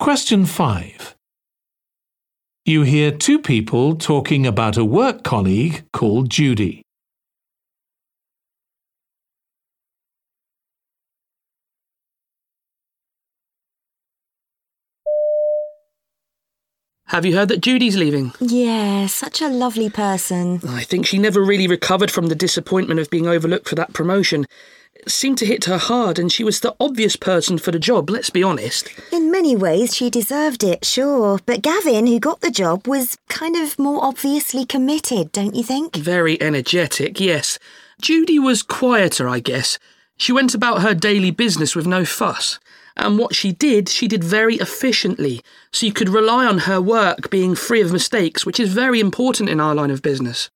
Question 5. You hear two people talking about a work colleague called Judy. Have you heard that Judy's leaving? Yeah, such a lovely person. I think she never really recovered from the disappointment of being overlooked for that promotion. Seemed to hit her hard, and she was the obvious person for the job, let's be honest. In many ways, she deserved it, sure. But Gavin, who got the job, was kind of more obviously committed, don't you think? Very energetic, yes. Judy was quieter, I guess. She went about her daily business with no fuss. And what she did, she did very efficiently, so you could rely on her work being free of mistakes, which is very important in our line of business.